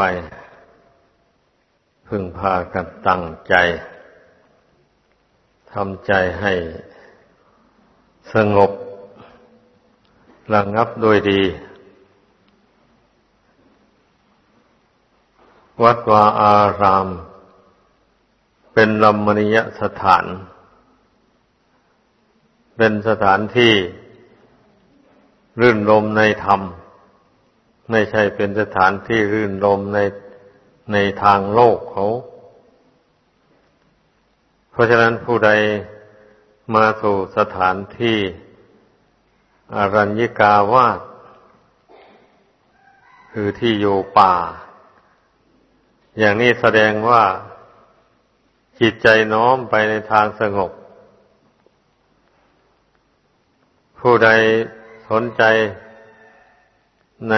ไป พึงพากันตั้งใจทำใจให้สงบระงับโดยดี วัดวาอาราม เป็นลมณียสถาน เป็นสถานที่รื่นรมในธรรม ไม่ใช่เป็นสถานที่รื่นรมในในทางโลกเขา เพราะฉะนั้นผู้ใดมาสู่สถานที่อรัญญิกาวาสคือที่อยู่ป่า อย่างนี้แสดงว่าจิตใจน้อมไปในทางสงบ ผู้ใดสนใจ ใน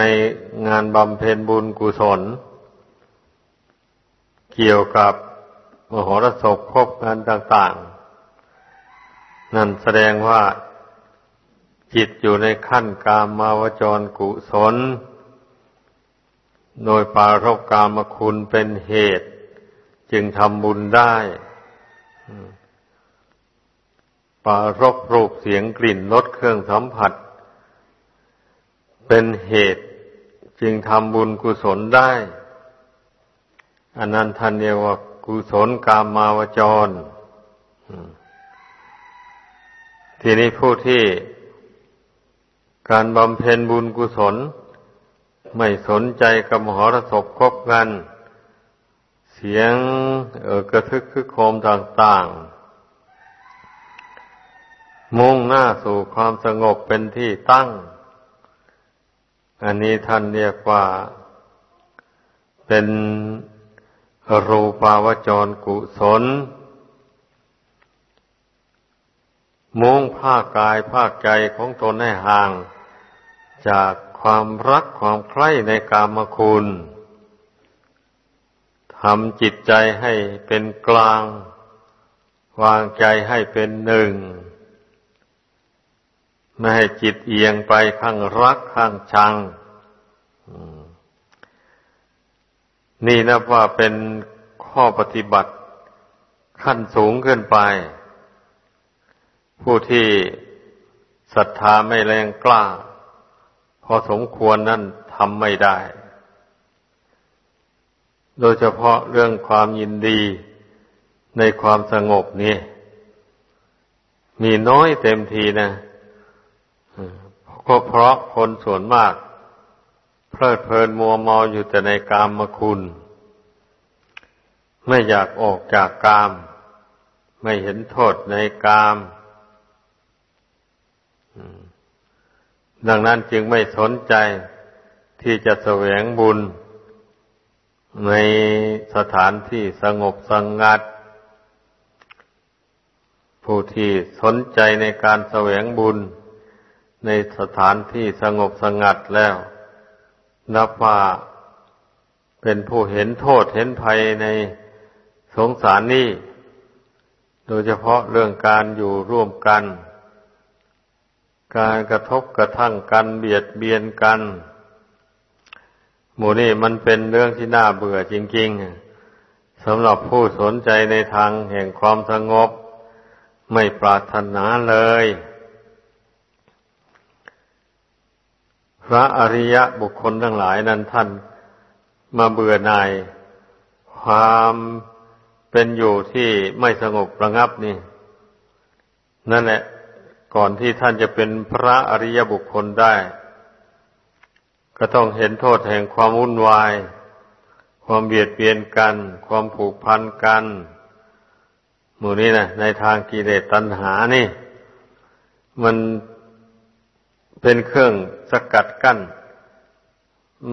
งานบำเพ็ญบุญกุศล เกี่ยวกับมหรสพพบงานต่างๆ นั่นแสดงว่าจิตอยู่ในขั้นกามาวจรกุศล โดยปารกกามคุณเป็นเหตุ จึงทำบุญได้ปารกรูปเสียงกลิ่นรสเครื่องสัมผัส เป็นเหตุจึงทำบุญกุศลได้ อันนั้นท่านเรียกว่ากุศลกามาวจร ทีนี้ผู้ที่การบำเพ็ญบุญกุศล ไม่สนใจกับมหรสพคบกัน เสียงเออกระทึกคึกโคมต่างๆ มุ่งหน้าสู่ความสงบเป็นที่ตั้ง อันนี้ท่านเรียกว่าเป็นรูปาวจรกุศล มุ่งภาคกายภาคใจของตนให้ห่าง จากความรักความใคร่ในกามคุณทำจิตใจให้เป็นกลาง วางใจให้เป็นหนึ่ง ไม่ให้จิตเอียงไปข้างรักข้างชัง นี่นะว่าเป็นข้อปฏิบัติขั้นสูงขึ้นไป ผู้ที่ศรัทธาไม่แรงกล้า พอสมควรนั่นทำไม่ได้ โดยเฉพาะเรื่องความยินดีในความสงบนี่มีน้อยเต็มทีนะก็เพราะคนส่วนมากเเพลิดเพลินมัวเมาอยู่แต่ในกามมคุณ ไม่อยากออกจากกาม ไม่เห็นโทษในกามดังนั้นจึงไม่สนใจที่จะแสวงบุญ ในสถานที่สงบสงงัด ผู้ที่สนใจในการแสวงบุญ ในสถานที่สงบสงัดแล้ว นับว่าเป็นผู้เห็นโทษเห็นภัยในสงสารนี้ โดยเฉพาะเรื่องการอยู่ร่วมกัน การกระทบกระทั่งกันเบียดเบียนกัน หมู่นี่มันเป็นเรื่องที่น่าเบื่อจริงๆสำหรับผู้สนใจในทางแห่งความสงบ ไม่ปรารถนาเลย พระอริยบุคคลทั้งหลายนั้นท่านมาเบื่อหน่ายความเป็นอยู่ที่ไม่สงบระงับนี่ นั่นแหละ ก่อนที่ท่านจะเป็นพระอริยบุคคลได้ ก็ต้องเห็นโทษแห่งความวุ่นวาย ความเบียดเบียนกัน ความผูกพันกันหมู่นี้นะในทางกิเลสตัณหานี่ มัน เป็นเครื่องสกัดกั้น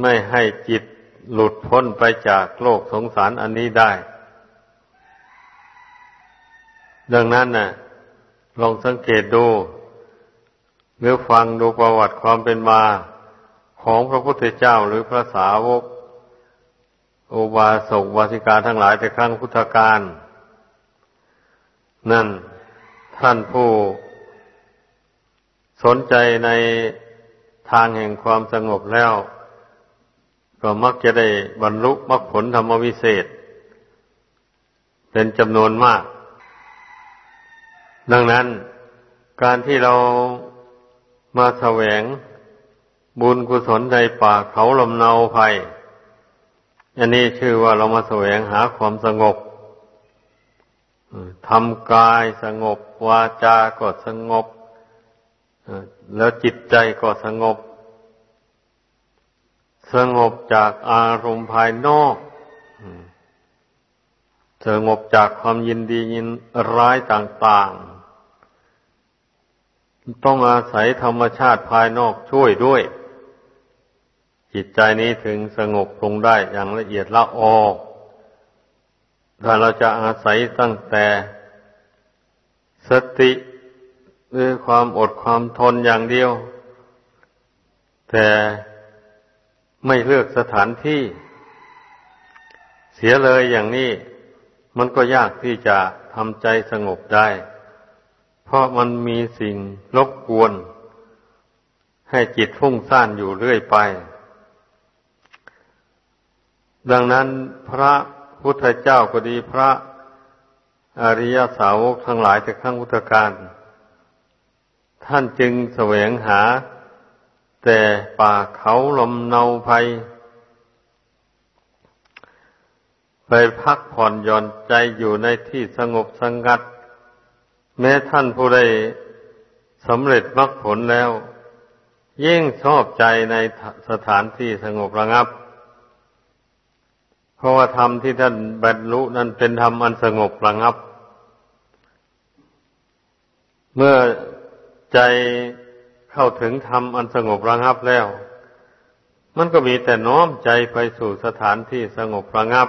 ไม่ให้จิตหลุดพ้นไปจากโลกสงสารอันนี้ได้ ดังนั้นนะ่ะ ลองสังเกตดูหรือฟังดูประวัติความเป็นมาของพระพุทธเจ้าหรือพระสาวกอุบาสกวาสิกาทั้งหลายแต่ครั้งพุทธกาลนั่นท่านผู้ สนใจในทางแห่งความสงบแล้ว ก็มักจะได้บรรลุมรรคผลธรรมวิเศษ เป็นจำนวนมาก ดังนั้นการที่เรามาแสวงบุญกุศลในป่าเขาลมเนาภัย อันนี้ชื่อว่าเรามาแสวงหาความสงบทำกายสงบ วาจาก็สงบ แล้วจิตใจก็สงบ สงบจากอารมณ์ภายนอกสงบจากความยินดียินร้ายต่างๆ ต้องอาศัยธรรมชาติภายนอกช่วยด้วย จิตใจนี้ถึงสงบลงได้อย่างละเอียดละออถ้าเราจะอาศัยตั้งแต่ สติ หรือความอดความทนอย่างเดียว แต่ไม่เลือกสถานที่ เสียเลยอย่างนี้ มันก็ยากที่จะทำใจสงบได้ เพราะมันมีสิ่งรบกวน ให้จิตฟุ้งซ่านอยู่เรื่อยไป ดังนั้นพระพุทธเจ้าก็ดีพระอริยสาวกทั้งหลายแต่ข้างพุทธการ ท่านจึงแสวงหา แต่ป่าเขาลมเนาภัย ไปพักผ่อนหย่อนใจอยู่ในที่สงบสงัด แม้ท่านผู้ใดสำเร็จมรรคผลแล้ว ยิ่งชอบใจในสถานที่สงบระงับ เพราะว่าธรรมที่ท่านบรรลุนั้นเป็นธรรมอันสงบระงับ เมื่อ ใจเข้าถึงธรรมอันสงบระงับแล้ว มันก็มีแต่น้อมใจไปสู่สถานที่สงบระงับ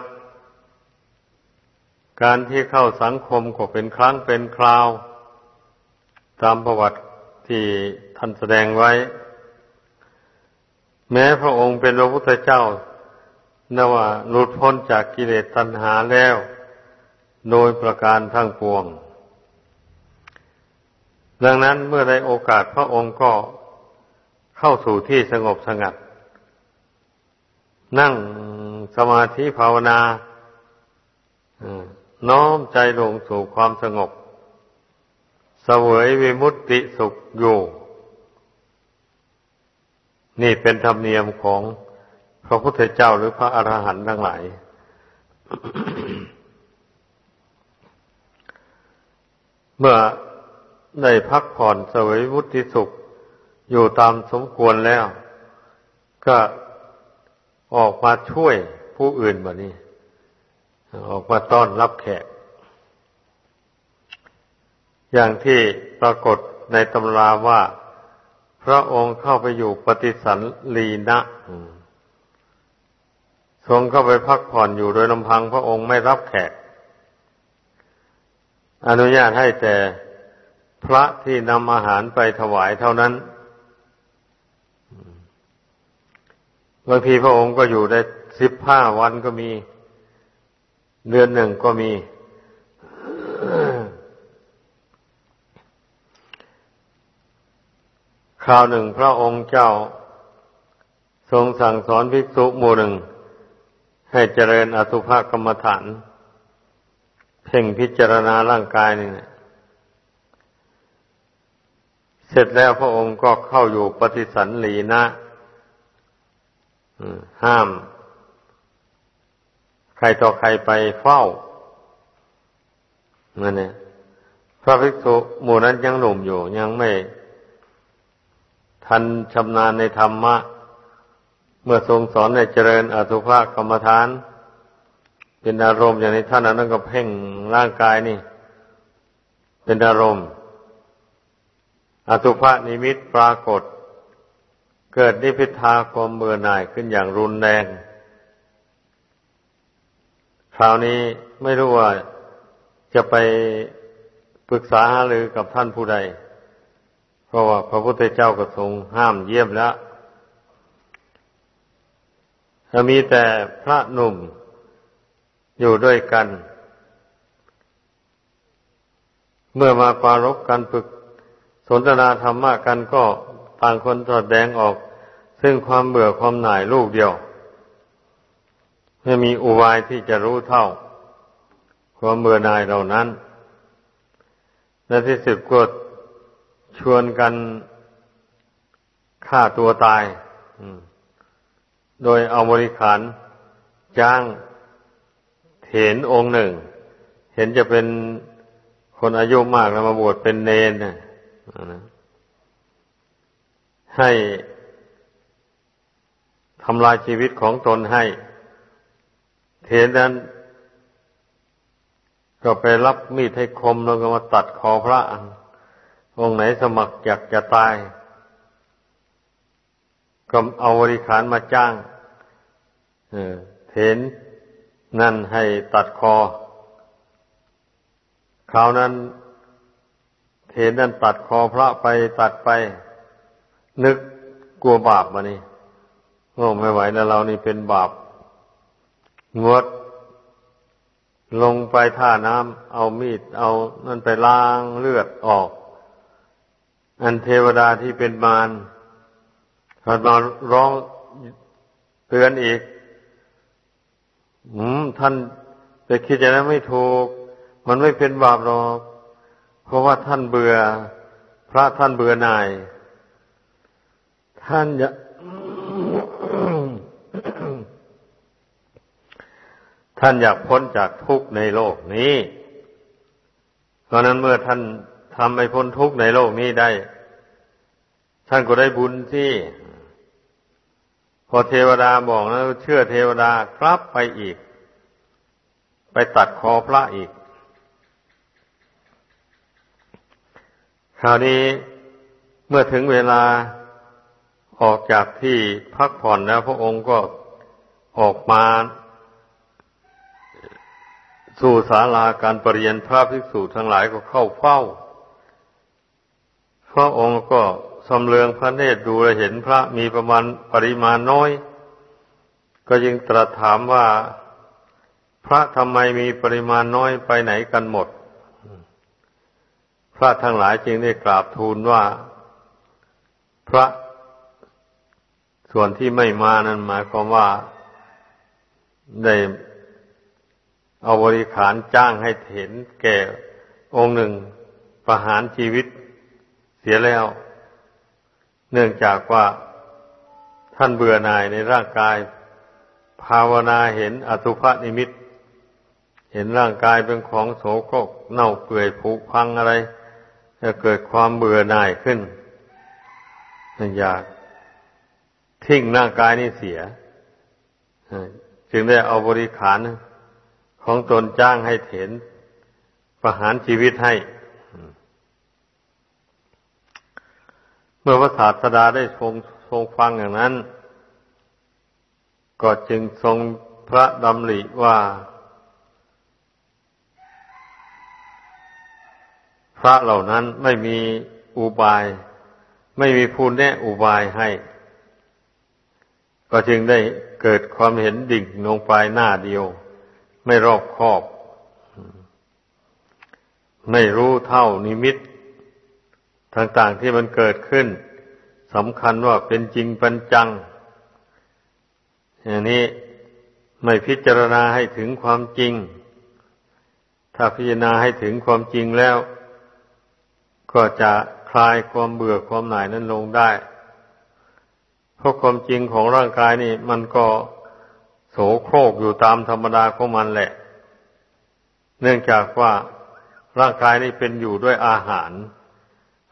การที่เข้าสังคมก็เป็นครั้งเป็นคราว ตามประวัติที่ท่านแสดงไว้ แม้พระองค์เป็นพระพุทธเจ้านว่าหลุดพ้นจากกิเลสตัณหาแล้ว โดยประการทั้งปวง ดังนั้นเมื่อได้โอกาสพระองค์ก็เข้าสู่ที่สงบสงัด นั่งสมาธิภาวนาน้อมใจลงสู่ความสงบเสวยวิมุตติสุขอยู่ นี่เป็นธรรมเนียมของพระพุทธเจ้าหรือพระอรหันต์ทั้งหลาย เมื่อ ได้พักผ่อนสวยวุติสุข อยู่ตามสมควรแล้ว ก็ออกมาช่วยผู้อื่นแบบนี้ ออกมาต้อนรับแขก อย่างที่ปรากฏในตำราว่า พระองค์เข้าไปอยู่ปฏิสันลีนะทรงเข้าไปพักผ่อนอยู่โดยลำพังพระองค์ไม่รับแขก อนุญาตให้แต่ พระที่นำอาหารไปถวายเท่านั้นบางทีพระองค์ก็อยู่ได้สิบห้าวันก็มี เดือนหนึ่งก็มี คราวหนึ่งพระองค์เจ้า ทรงสั่งสอนภิกษุหมู่หนึ่ง ให้เจริญอสุภกรรมฐาน เพ่งพิจารณาร่างกายนี่ เสร็จแล้วพระองค์ก็เข้าอยู่ปฏิสันลีนะห้าม ใครต่อใครไปเฝ้านั่นเนี่ยพระภิกษุหมู่นั้นยังหนุ่มอยู่ ยังไม่ ทันชำนาญในธรรมะ เมื่อทรงสอนในเจริญอสุภกรรมฐาน เป็นอารมณ์อย่างนี้ท่านนั้นก็เพ่งร่างกายนี่ เป็นอารมณ์ อสุภนิมิตปรากฏ เกิดนิพิทาความเบื่อหน่ายขึ้นอย่างรุนแรง คราวนี้ไม่รู้ว่าจะไปปรึกษาหารือกับท่านผู้ใด เพราะว่าพระพุทธเจ้าก็ทรงห้ามเยี่ยมแล้วจะมีแต่พระหนุ่มอยู่ด้วยกัน เมื่อมาปารบกันฝึก สนทนาธรรมะกันก็ต่างคนแสดงออก ซึ่งความเบื่อความหน่ายลูกเดียวไม่มีอุบายที่จะรู้เท่า ความเบื่อหน่ายเหล่านั้นและที่สุดก็ชวนกันฆ่าตัวตายโดยเอาบริขารจ้างเห็นองค์หนึ่ง เห็นจะเป็นคนอายุมากแล้วมาบวชเป็นเนนนะ ให้ทำลายชีวิตของตนให้เห็นนั้น ก็ไปรับมีดให้คมแล้วก็มาตัดคอพระองค์ไหนสมัครอยากจะตาย ก็เอาบริขารมาจ้างเห็นนั่นให้ตัดคอ คราวนั้น เห็นนั่นตัดคอพระไปตัดไป นึกกลัวบาปมานี่โอ้ไม่ไหวแล้วเรานี่เป็นบาป งด ลงไปท่าน้ำเอามีด เอานั่นไปล้างเลือดออก อันเทวดาที่เป็นมารเขามาร้องเตือนอีกอืมท่านไปคิดอย่างนั้นไม่ถูก มันไม่เป็นบาปหรอก เพราะว่าท่านเบื่อ พระท่านเบื่อหน่าย ท่านจะท่านอยากพ้นจากทุกข์ในโลกนี้ เพราะนั้นเมื่อท่านทำให้พ้นทุกข์ในโลกนี้ได้ ท่านก็ได้บุญที่ พอเทวดาบอกแล้วเชื่อเทวดากลับไปอีก ไปตัดคอพระอีก คราวนี้เมื่อถึงเวลาออกจากที่พักผ่อนแล้ว พระองค์ก็ออกมา สู่ศาลาการปรเริยนพระภิกษุทั้งหลายก็เข้าเฝ้า พระองค์ก็สำเลืองพระเนตรดูและเห็นพระมีประมาณปริมาณน้อย ก็ยิงตรัสถามว่าพระทำไมมีปริมาณน้อยไปไหนกันหมด พระทั้งหลายจึงได้กราบทูลว่า พระส่วนที่ไม่มานั้นหมายความว่าได้เอาบริขารจ้างให้เห็นแก่องค์หนึ่งประหารชีวิตเสียแล้ว เนื่องจากว่าท่านเบื่อหน่ายในร่างกาย ภาวนาเห็นอสุภนิมิต เห็นร่างกายเป็นของโสโครกเน่าเปื่อยผุพังอะไร จะเกิดความเบื่อหน่ายขึ้นอยากทิ้งร่างกายนี้เสียจึงได้เอาบริขารของตนจ้างให้เถนประหารชีวิตให้ เมื่อพระศาสดาได้ทรงทรงฟังอย่างนั้น ก็จึงทรงพระดำริว่า พระเหล่านั้นไม่มีอุบาย ไม่มีผู้แนะอุบายให้ ก็จึงได้เกิดความเห็นดิ่งลงไปหน้าเดียว ไม่รอบคอบ ไม่รู้เท่านิมิต ต่างๆที่มันเกิดขึ้นสำคัญว่าเป็นจริงเป็นจัง อย่างนี้ไม่พิจารณาให้ถึงความจริง ถ้าพิจารณาให้ถึงความจริงแล้ว ก็จะคลายความเบื่อความหน่ายนั้นลงได้ เพราะความจริงของร่างกายนี่ มันก็โสโครกอยู่ตามธรรมดาของมันแหละ เนื่องจากว่าร่างกายนี้เป็นอยู่ด้วยอาหาร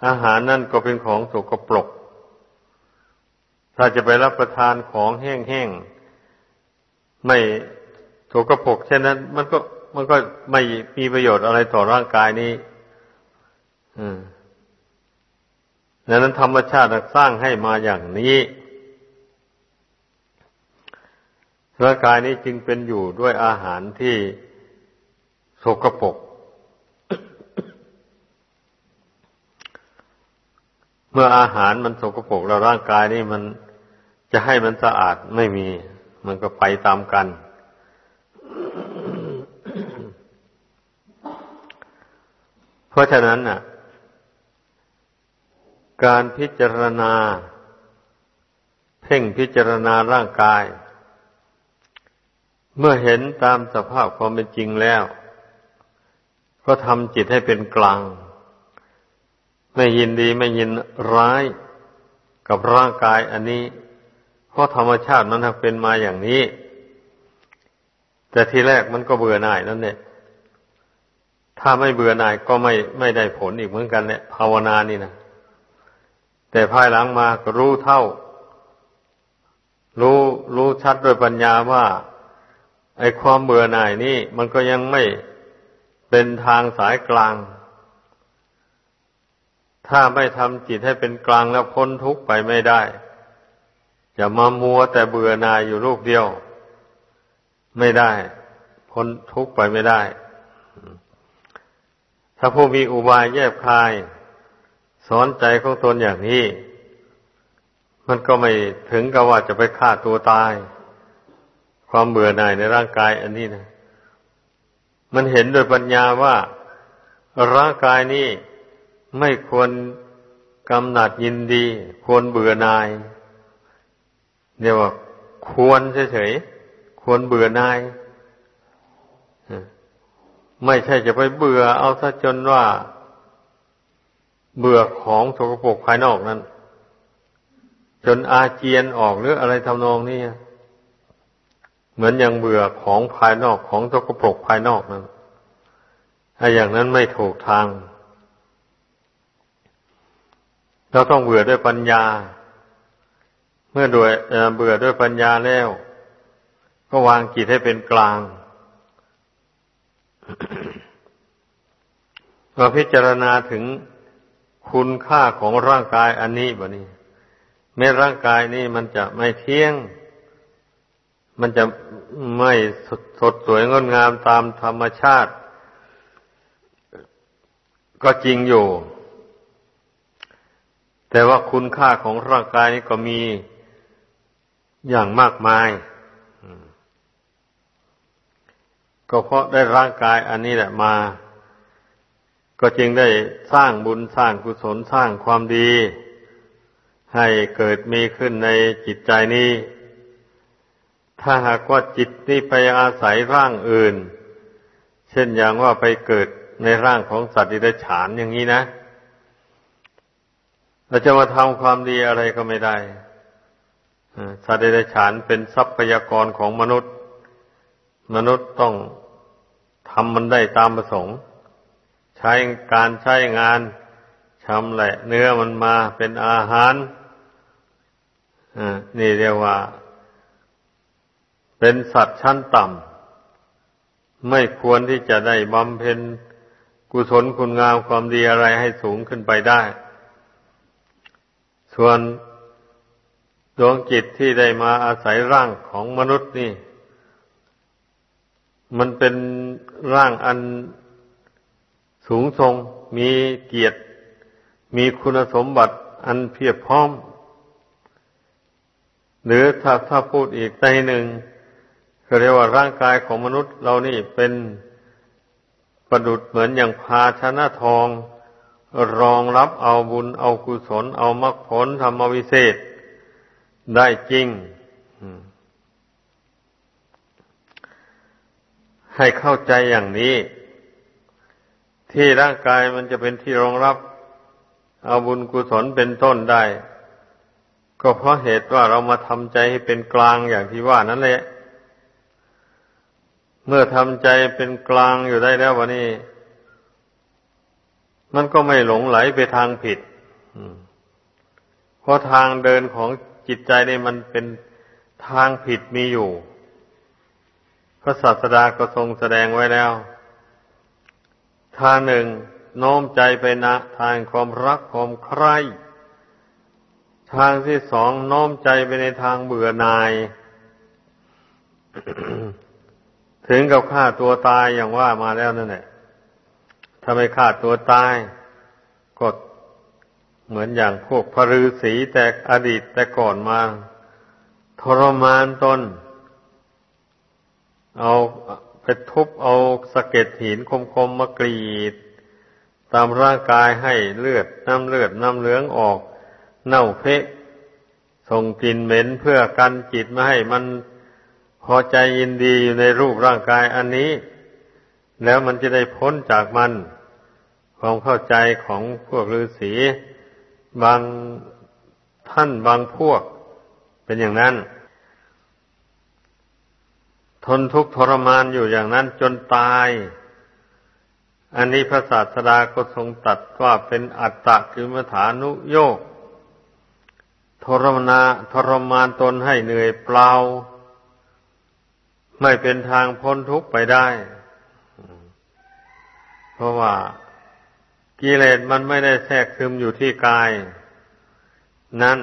อาหารนั่นก็เป็นของสกปรก ถ้าจะไปรับประทานของแห้งๆ ไม่สกปรกเช่นนั้น มันก็มันก็ไม่มีประโยชน์อะไรต่อร่างกายนี้ ดังนั้นธรรมชาติสร้างให้มาอย่างนี้ร่างกายนี้จึงเป็นอยู่ด้วยอาหารที่สกปรกเมื่ออาหารมันสกปรกแล้วร่างกายนี้มันจะให้มันสะอาดไม่มี มันก็ไปตามกัน เพราะฉะนั้นน่ะ การพิจารณา เพ่งพิจารณาร่างกาย เมื่อเห็นตามสภาพความเป็นจริงแล้ว ก็ทำจิตให้เป็นกลาง ไม่ยินดีไม่ยินร้ายกับร่างกายอันนี้ เพราะธรรมชาติมันเป็นมาอย่างนี้ แต่ทีแรกมันก็เบื่อหน่ายนั่นเนี่ยถ้าไม่เบื่อหน่ายก็ไม่ไม่ได้ผลอีกเหมือนกันเนี่ยภาวนานี่นะ แต่ภายหลังมาก็รู้เท่า รู้รู้ชัดโดยปัญญาว่า ไอ้ความเบื่อหน่ายนี่มันก็ยังไม่เป็นทางสายกลาง ถ้าไม่ทำจิตให้เป็นกลางแล้วพ้นทุกข์ไปไม่ได้ อย่ามามัวแต่เบื่อหน่ายอยู่ลูกเดียว ไม่ได้ พ้นทุกข์ไปไม่ได้ ถ้าผู้มีอุบายแยบคาย สอนใจของตนอย่างนี้ มันก็ไม่ถึงกับว่าจะไปฆ่าตัวตาย ความเบื่อหน่ายในร่างกายอันนี้นะ มันเห็นโดยปัญญาว่าร่างกายนี้ไม่ควรกำหนัดยินดี ควรเบื่อหน่ายเรียกว่าควรเฉยๆควรเบื่อหน่ายไม่ใช่จะไปเบื่อเอาซะจนว่า เบื่อของสกปรกภายนอกนั้น จนอาเจียนออกหรืออะไรทำนองนี้เหมือนอย่างเบื่อของภายนอกของสกปรกภายนอกนั้นถ้าอย่างนั้นไม่ถูกทาง เราต้องเบื่อด้วยปัญญา เมื่อด้วยเบื่อด้วยปัญญาแล้ว ก็วางจิตให้เป็นกลางมาพิจารณาถึง คุณค่าของร่างกายอันนี้บ่นี้แม้ร่างกายนี้มันจะไม่เที่ยง มันจะไม่สดสดสวยงดงามตามธรรมชาติ ก็จริงอยู่ แต่ว่าคุณค่าของร่างกายนี้ก็มีอย่างมากมาย ก็เพราะได้ร่างกายอันนี้แหละมา ก็จึงได้สร้างบุญสร้างกุศลสร้างความดี ให้เกิดมีขึ้นในจิตใจนี้ ถ้าหากว่าจิตนี้ไปอาศัยร่างอื่น เช่นอย่างว่าไปเกิดในร่างของสัตว์ดิบฉานอย่างนี้นะเราจะมาทำความดีอะไรก็ไม่ได้สัตว์ดิบฉานเป็นทรัพยากรของมนุษย์ มนุษย์ต้องทำมันได้ตามประสงค์ ใช้การใช้งานชำแหละ เนื้อมันมาเป็นอาหารนี่เรียกว่า เป็นสัตว์ชั้นต่ำไม่ควรที่จะได้บำเพ็ญกุศลคุณงามความดีอะไรให้สูงขึ้นไปได้ ส่วนดวงจิตที่ได้มาอาศัยร่างของมนุษย์นี่ มันเป็นร่างอัน สูงทรงมีเกียรติ มีคุณสมบัติอันเพียบพร้อม หรือถ้าถ้าพูดอีกในหนึ่งก็เรียกว่าร่างกายของมนุษย์เรานี่เป็นประดุดเหมือนอย่างภาชนะทอง รองรับเอาบุญเอากุศล เอามรรคผลธรรมวิเศษ ได้จริง ให้เข้าใจอย่างนี้ ที่ร่างกายมันจะเป็นที่รองรับเอาบุญกุศลเป็นต้นได้ ก็เพราะเหตุว่าเรามาทำใจให้เป็นกลางอย่างที่ว่านั่นแหละ เมื่อทำใจเป็นกลางอยู่ได้แล้ววันนี้มันก็ไม่หลงไหลไปทางผิดเพราะทางเดินของจิตใจนี่มันเป็นทางผิดมีอยู่ พระศาสดาก็ทรงแสดงไว้แล้ว ทางหนึ่งโน้มใจไปนะทางความรักความใคร่ทางที่สองโน้มใจไปในทางเบื่อหน่าย ถึงกับฆ่าตัวตายอย่างว่ามาแล้วนั่นแหละถ้าไม่ฆ่าตัวตายก็เหมือนอย่างพวกพฤาษีแต่อดีตแต่ก่อนมา ทรมานตน เอา ไปทุบเอาสะเก็ดหินคมๆมากรีด ตามร่างกายให้เลือดน้ำเลือดน้ำเหลืองออก เน่าเพะส่งกลิ่นเหม็นเพื่อกันจิตไม่ให้มันพอใจยินดีอยู่ในรูปร่างกายอันนี้ แล้วมันจะได้พ้นจากมันความเข้าใจของพวกฤาษีบางท่านบางพวกเป็นอย่างนั้น ทนทุกข์ทรมานอยู่อย่างนั้นจนตาย อันนี้พระศาสดาก็ทรงตัดว่าเป็นอัตตะคือมฐานุโยกทรมนาทรมานตนให้เหนื่อยเปล่า ไม่เป็นทางพ้นทุกข์ไปได้ เพราะว่ากิเลสมันไม่ได้แทรกซึมอยู่ที่กาย นั่น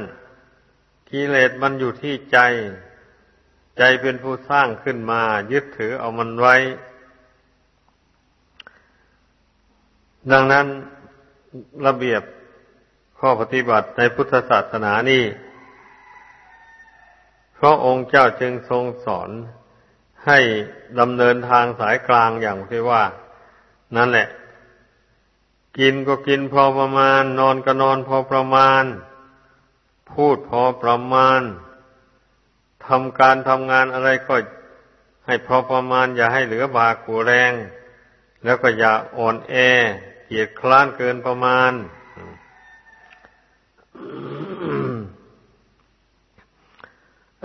กิเลสมันอยู่ที่ใจ ใจเป็นผู้สร้างขึ้นมา ยึดถือเอามันไว้ ดังนั้นระเบียบข้อปฏิบัติในพุทธศาสนานี่พระองค์เจ้าจึงทรงสอนให้ดำเนินทางสายกลางอย่างที่ว่า นั่นแหละ กินก็กินพอประมาณ นอนก็นอนพอประมาณ พูดพอประมาณ ทำการทำงานอะไรก็ให้พอประมาณ อย่าให้เหลือบากูแรง แล้วก็อย่าอ่อนแอ เกียดคร้านเกินประมาณ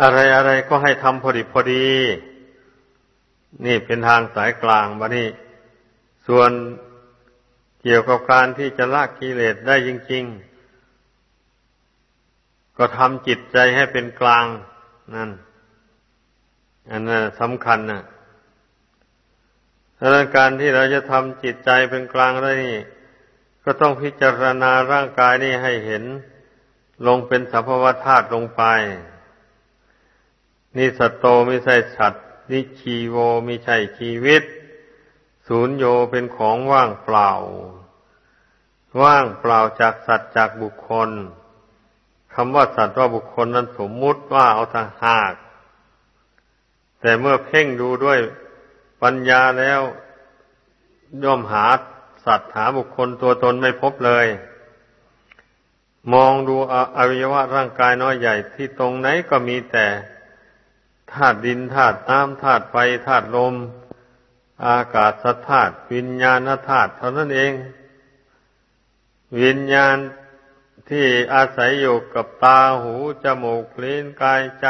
อะไรอะไรก็ให้ทำพอดีพอดี นี่เป็นทางสายกลางบะนี่ส่วนเกี่ยวกับการที่จะละกิเลสได้จริง ๆ ก็ทำจิตใจให้เป็นกลาง นั่น อันนั้นสำคัญนะดังนั้นการที่เราจะทำจิตใจเป็นกลางได้นี่ ก็ต้องพิจารณาร่างกายนี่ให้เห็น ลงเป็นสัพพวธาตุลงไปนิสตโตไม่ใช่สัตว์นิชีโวไม่ใช่ชีวิต ศูนย์โยเป็นของว่างเปล่า ว่างเปล่าจากสัตว์จากบุคคลำว่าสัตว์ว่าบุคคลนั้นสมมุติว่าเอาทางหาก แต่เมื่อเพ่งดูด้วยปัญญาแล้ว ย่อมหาสัตว์หาบุคคลตัวตนไม่พบเลย มองดูอวัยวะร่างกายน้อยใหญ่ที่ตรงไหนก็มีแต่ธาตุดินธาตุน้ำธาตุไฟธาตุลม อากาศธาตุวิญญาณธาตุเท่านั้นเอง วิญญาณ ที่อาศัยอยู่กับตาหูจมูกลิ้นกายใจ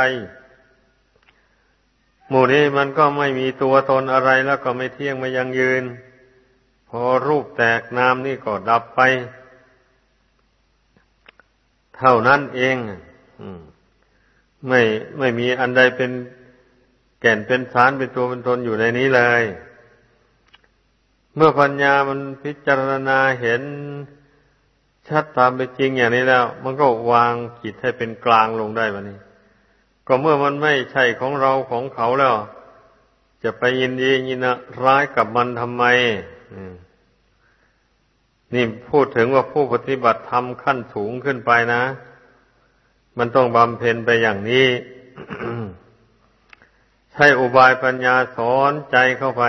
หมู่นี้มันก็ไม่มีตัวตนอะไรแล้วก็ไม่เที่ยงไม่ยังยืน พอรูปแตกนามนี่ก็ดับไป เท่านั้นเองไม่ไม่มีอันใดเป็นแก่นเป็นสารเป็นตัวเป็นตนอยู่ในนี้เลย เมื่อปัญญามันพิจารณาเห็น ชัดตามเป็นจริงอย่างนี้แล้ว มันก็วางจิตให้เป็นกลางลงได้วันนี้ ก็เมื่อมันไม่ใช่ของเราของเขาแล้ว จะไปยินดียินร้ายกับมันทำไมอืมนี่พูดถึงว่าผู้ปฏิบัติธรรมขั้นสูงขึ้นไปนะ มันต้องบำเพ็ญไปอย่างนี้ ใช้อุบายปัญญาสอนใจเข้าไป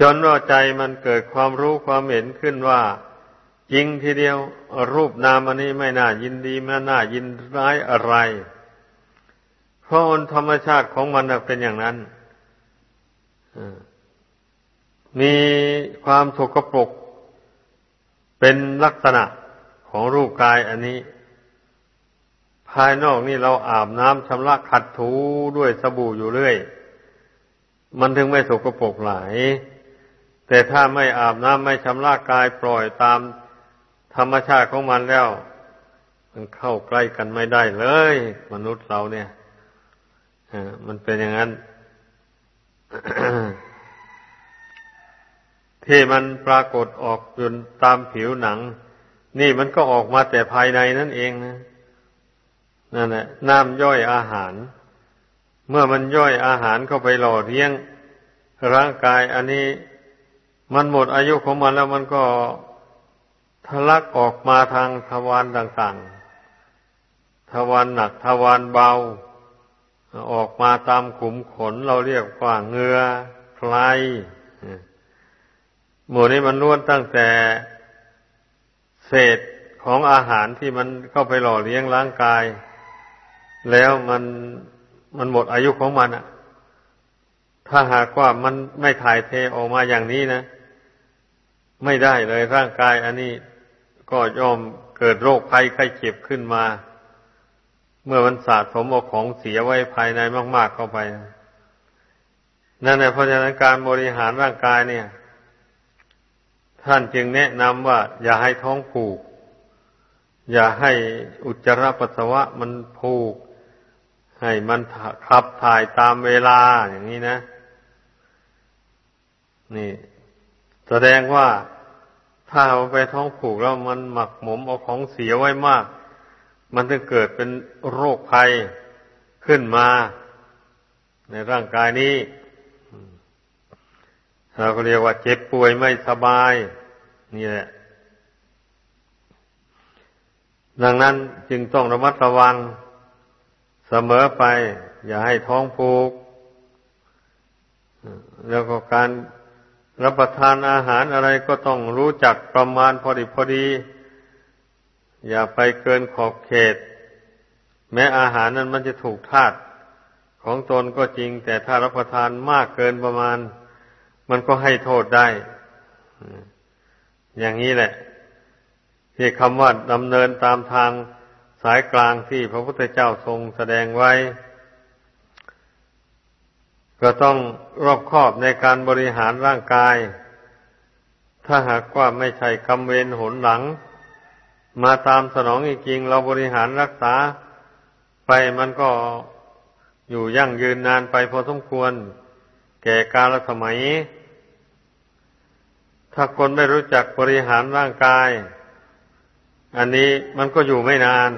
จนว่าใจมันเกิดความรู้ความเห็นขึ้นว่า จริงทีเดียวรูปนามอันนี้ไม่น่ายินดีไม่น่ายินร้ายอะไร เพราะธรรมชาติของมันเป็นอย่างนั้นมีความสกปรกเป็นลักษณะของรูปกายอันนี้ ภายนอกนี่เราอาบน้ำชำระขัดถูด้วยสบู่อยู่เรื่อย มันถึงไม่สกปรกหลาย แต่ถ้าไม่อาบน้ำไม่ชำระกายปล่อยตามธรรมชาติของมันแล้ว มันเข้าใกล้กันไม่ได้เลย มนุษย์เราเนี่ยมันเป็นอย่างนั้น ที่มันปรากฏออกจนตามผิวหนัง นี่มันก็ออกมาแต่ภายในนั่นเองนะนั่นแหละน้ำย่อยอาหาร เมื่อมันย่อยอาหารเข้าไปหล่อเลี้ยงร่างกายอันนี้ มันหมดอายุของมันแล้วมันก็ทะลักออกมาทางทวารต่างๆ ทวารหนักทวารเบา ออกมาตามขุมขนเราเรียกว่าเงือใครหมูนี้มันล้วนตั้งแต่เศษของอาหารที่มันเข้าไปหล่อเลี้ยงร่างกาย แล้วมันมันหมดอายุของมันอะถ้าหากว่ามันไม่ถ่ายเทออกมาอย่างนี้นะ ไม่ได้เลยร่างกายอันนี้ก็ย่อมเกิดโรคภัยไข้เจ็บขึ้นมา เมื่อมันสะสมเอาของเสียไว้ภายในมาก ๆเข้าไป นั่นแหละเพราะฉะนั้นการบริหารร่างกายเนี่ย ท่านจึงแนะนำว่า อย่าให้ท้องผูก อย่าให้อุจจาระปัสสาวะมันผูก ให้มันขับถ่ายตามเวลาอย่างนี้นะ นี่ แสดงว่าถ้าเอาไปท้องผูกแล้วมันหมักหมมเอาของเสียไว้มาก มันจะเกิดเป็นโรคภัยขึ้นมา ในร่างกายนี้เราก็เรียกว่าเจ็บป่วยไม่สบาย นี่แหละ ดังนั้นจึงต้องระมัดระวังเสมอไป อย่าให้ท้องผูก แล้วก็การ รับประทานอาหารอะไรก็ต้องรู้จักประมาณพอดีพอดี อย่าไปเกินขอบเขต แม้อาหารนั้นมันจะถูกธาตุของตนก็จริง แต่ถ้ารับประทานมากเกินประมาณ มันก็ให้โทษได้ อย่างนี้แหละที่คำว่าดำเนินตามทางสายกลางที่พระพุทธเจ้าทรงแสดงไว้ ก็ต้องรอบคอบในการบริหารร่างกาย ถ้าหากว่าไม่ใช่กำเวรหนหลัง มาตามสนองจริงเราบริหารรักษา ไปมันก็อยู่ยั่งยืนนานไปพอสมควร แก่กาลสมัย ถ้าคนไม่รู้จักบริหารร่างกาย อันนี้มันก็อยู่ไม่นาน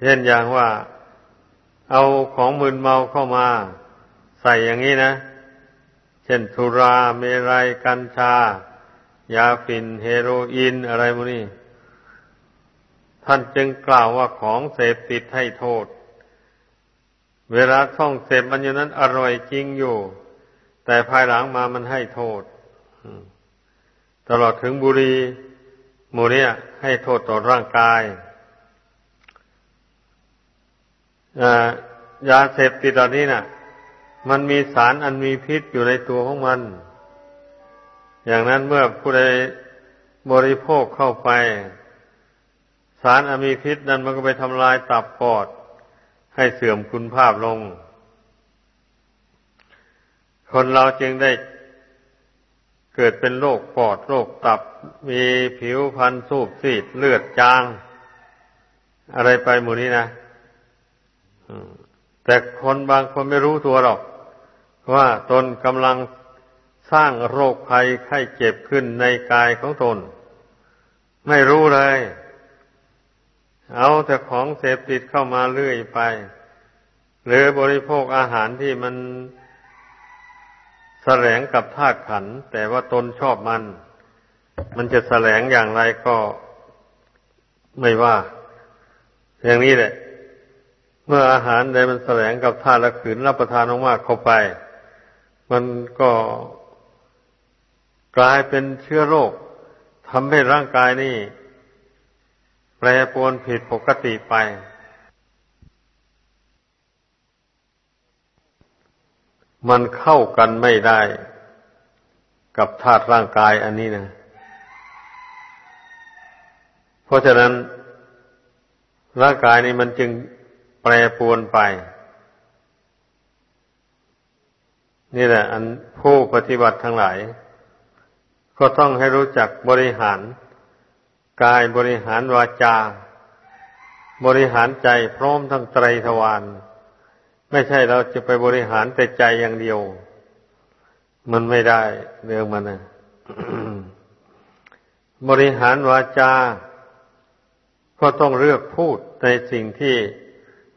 เช่นอย่างว่า เอาของมึนเมาเข้ามา ใส่อย่างนี้นะ เช่นสุราเมรัยกัญชา ยาฝิ่นเฮโรอีนอะไรพวกนี้ ท่านจึงกล่าวว่าของเสพติดให้โทษ เวลาท่องเสพมันอยู่นั้นอร่อยจริงอยู่ แต่ภายหลังมามันให้โทษตลอดถึงบุรีหมูเนี่ยให้โทษต่อร่างกาย ยาเสพติดเหล่านี้นะ่ะ มันมีสารอันมีพิษอยู่ในตัวของมัน อย่างนั้นเมื่อผู้ใดบริโภคเข้าไป สารอันมีพิษนั้นมันก็ไปทำลายตับปอด ให้เสื่อมคุณภาพลง คนเราจึงได้เกิดเป็นโรคปอดโรคตับ มีผิวพรรณสูบซีดเลือดจาง อะไรไปหมดนี้นะ แต่คนบางคนไม่รู้ตัวหรอก ว่าตนกำลังสร้างโรคภัยไข้เจ็บขึ้นในกายของตน ไม่รู้เลย เอาแต่ของเสพติดเข้ามาเรื่อยไป หรือบริโภคอาหารที่มันแสลงกับธาตุขัน แต่ว่าตนชอบมัน มันจะแสลงอย่างไรก็ไม่ว่า อย่างนี้แหละ เมื่ออาหารใดมันแสลงกับธาตุละขืนรับประทานมากเข้าไป มันก็กลายเป็นเชื้อโรคทำให้ร่างกายนี่แปรปรวนผิดปกติไป มันเข้ากันไม่ได้กับธาตุร่างกายอันนี้นะ เพราะฉะนั้นร่างกายนี้มันจึง แปรปวนไป นี่แหละ อันผู้ปฏิบัติทั้งหลาย ก็ต้องให้รู้จักบริหาร กายบริหารวาจา บริหารใจพร้อมทั้งไตรทวารไม่ใช่เราจะไปบริหารแต่ใจอย่างเดียว มันไม่ได้เรื่องมันนะบริหารวาจา ก็ต้องเลือกพูดในสิ่งที่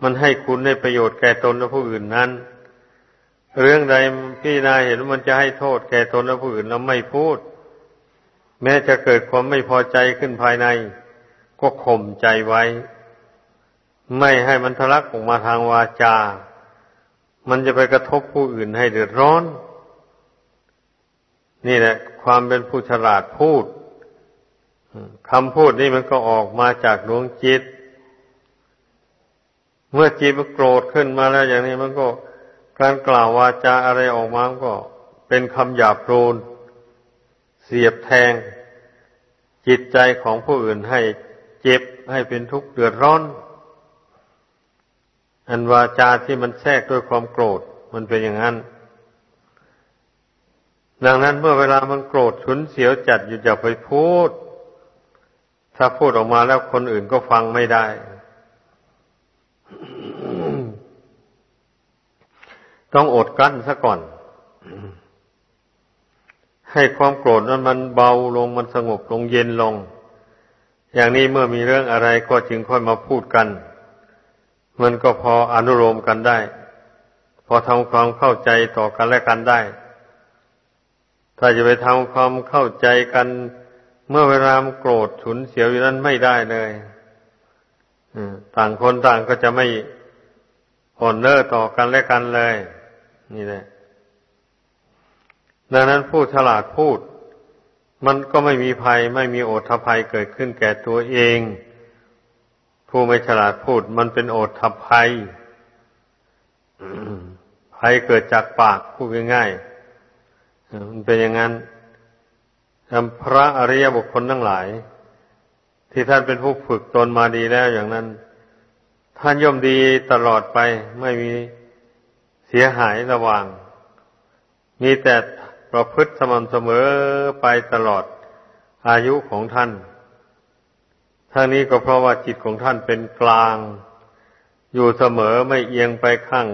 มันให้คุณในประโยชน์แก่ตนและผู้อื่นนั้น เรื่องใดพี่นายเห็นมันจะให้โทษแก่ตนและผู้อื่นเราไม่พูด แม้จะเกิดความไม่พอใจขึ้นภายใน ก็ข่มใจไว้ ไม่ให้มันทะลักออกมาทางวาจา มันจะไปกระทบผู้อื่นให้เดือดร้อน นี่แหละ ความเป็นผู้ฉลาดพูดคำพูดนี่มันก็ออกมาจากดวงจิต เมื่อจิตมันโกรธขึ้นมาแล้วอย่างนี้มันก็การกล่าววาจาอะไรออกมาก็เป็นคำหยาบโลนเสียบแทง จิตใจของผู้อื่นให้เจ็บให้เป็นทุกข์เดือดร้อน อันวาจาที่มันแทรกด้วยความโกรธ มันเป็นอย่างนั้น ดังนั้นเมื่อเวลามันโกรธฉุนเสียวจัดอยู่อย่าไปพูด ถ้าพูดออกมาแล้วคนอื่นก็ฟังไม่ได้ ต้องอดกั้นซะก่อน ให้ความโกรธนั้นมันเบาลงมันสงบลงเย็นลง อย่างนี้เมื่อมีเรื่องอะไรก็จึงค่อยมาพูดกัน มันก็พออนุโลมกันได้ พอทำความเข้าใจต่อกันและกันได้ ถ้าจะไปทำความเข้าใจกัน เมื่อเวลาโกรธฉุนเสียวอยู่นั้นไม่ได้เลยต่างคนต่างก็จะไม่อ่อนเน้อต่อกันและกันเลย นี่แหละ ดังนั้นผู้ฉลาดพูด มันก็ไม่มีภัยไม่มีโอทภัยเกิดขึ้นแก่ตัวเอง ผู้ไม่ฉลาดพูด มันเป็นโอทภัยภัยเกิดจากปากพูดง่ายๆมันเป็นอย่างนั้นพระอริยบุคคลทั้งหลาย ที่ท่านเป็นผู้ฝึกตนมาดีแล้วอย่างนั้น ท่านย่อมดีตลอดไปไม่มี เสียหายระหว่างมีแต่ประพฤติสม่ำเสมอไปตลอดอายุของท่านทั้งนี้ก็เพราะว่าจิตของท่านเป็นกลาง อยู่เสมอไม่เอียงไปข้าง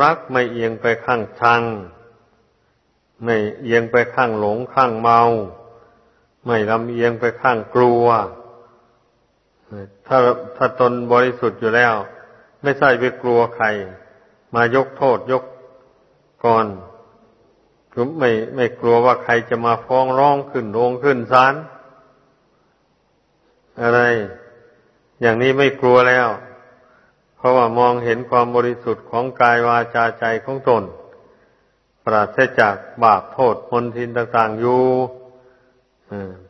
รักไม่เอียงไปข้างชัง ไม่เอียงไปข้างหลงข้างเมา ไม่ลำเอียงไปข้างกลัว ถ้าถ้าตนบริสุทธิ์อยู่แล้ว ไม่ใช่ไปกลัวใคร มายกโทษยกก่อนคือไม่ไม่กลัวว่าใครจะมาฟ้องร้องขึ้นโรงขึ้นศาลอะไร อย่างนี้ไม่กลัวแล้ว เพราะว่ามองเห็นความบริสุทธิ์ของกายวาจาใจของตน ปราศจากบาปโทษมนทินต่างๆอยู่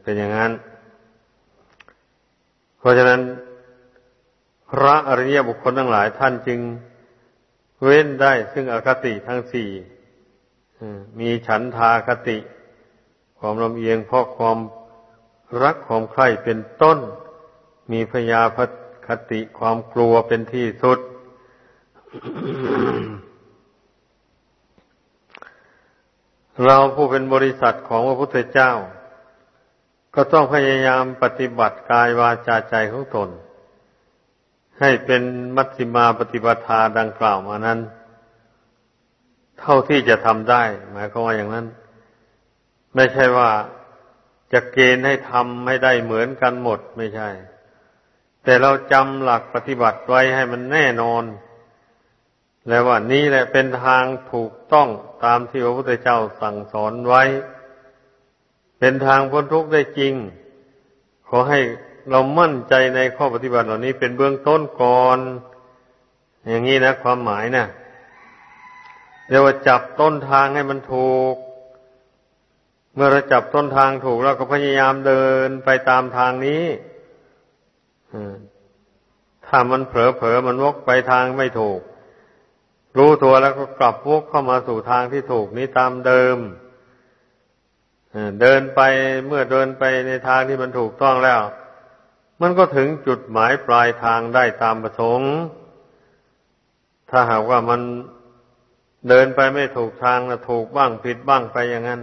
เป็นอย่างนั้น เพราะฉะนั้น พระอริยบุคคลทั้งหลายท่านจึง เว้นได้ซึ่งอคติทั้งสี่มีฉันทาคติ ความลำเอียงเพราะความรักความใคร่เป็นต้น มีพยาพคติความกลัวเป็นที่สุด เราผู้เป็นบริษัทของพระพุทธเจ้า ก็ต้องพยายามปฏิบัติกายวาจาใจของตน ให้เป็นมัชฌิมาปฏิปทาดังกล่าวมานั้น เท่าที่จะทำได้ หมายความว่าอย่างนั้น ไม่ใช่ว่าจะเกณฑ์ให้ทำให้ได้เหมือนกันหมดไม่ใช่ แต่เราจำหลักปฏิบัติไว้ให้มันแน่นอน แล้วว่านี้แหละเป็นทางถูกต้องตามที่พระพุทธเจ้าสั่งสอนไว้ เป็นทางพ้นทุกข์ได้จริง ขอให้ เรามั่นใจในข้อปฏิบัติเหล่านี้เป็นเบื้องต้นก่อน อย่างนี้นะ ความหมายนะเรียกว่าจับต้นทางให้มันถูก เมื่อเราจับต้นทางถูกเราก็พยายามเดินไปตามทางนี้ถ้ามันเผลอๆมันวกไปทางไม่ถูก รู้ตัวแล้วก็กลับวกเข้ามาสู่ทางที่ถูกนี้ตามเดิมเดินไปเมื่อเดินไปในทางที่มันถูกต้องแล้ว มันก็ถึงจุดหมายปลายทางได้ตามประสงค์ ถ้าหากว่ามันเดินไปไม่ถูกทางนะถูกบ้างผิดบ้างไปอย่างนั้น